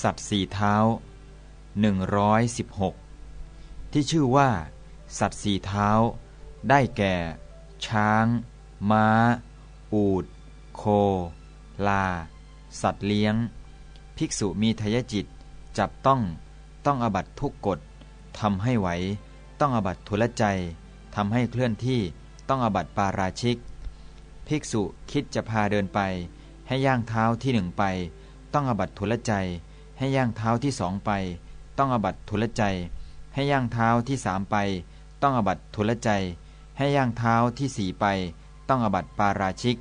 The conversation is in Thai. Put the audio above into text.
สัตว์สี่เท้า 116 ที่ชื่อว่า สัตว์สี่เท้า ได้แก่ ช้าง ม้า อูด โค ลา สัตว์เลี้ยง ภิกษุมีทยจิต จับต้องต้องอบัตทุกกฎทำให้ไหว ต้องอบัตทุลใจทำให้เคลื่อนที่ต้องอบัตปาราชิก ภิกษุคิดจะพาเดินไป ให้ย่างเท้าที่หนึ่งไป ต้องอบัตทุลใจ ให้ย่างเท้าที่สองไป ต้องอบัตทุลใจ ให้ย่างเท้าที่สามไป ต้องอบัตทุลใจ ให้ย่างเท้าที่สี่ไป ต้องอบัตปาราชิก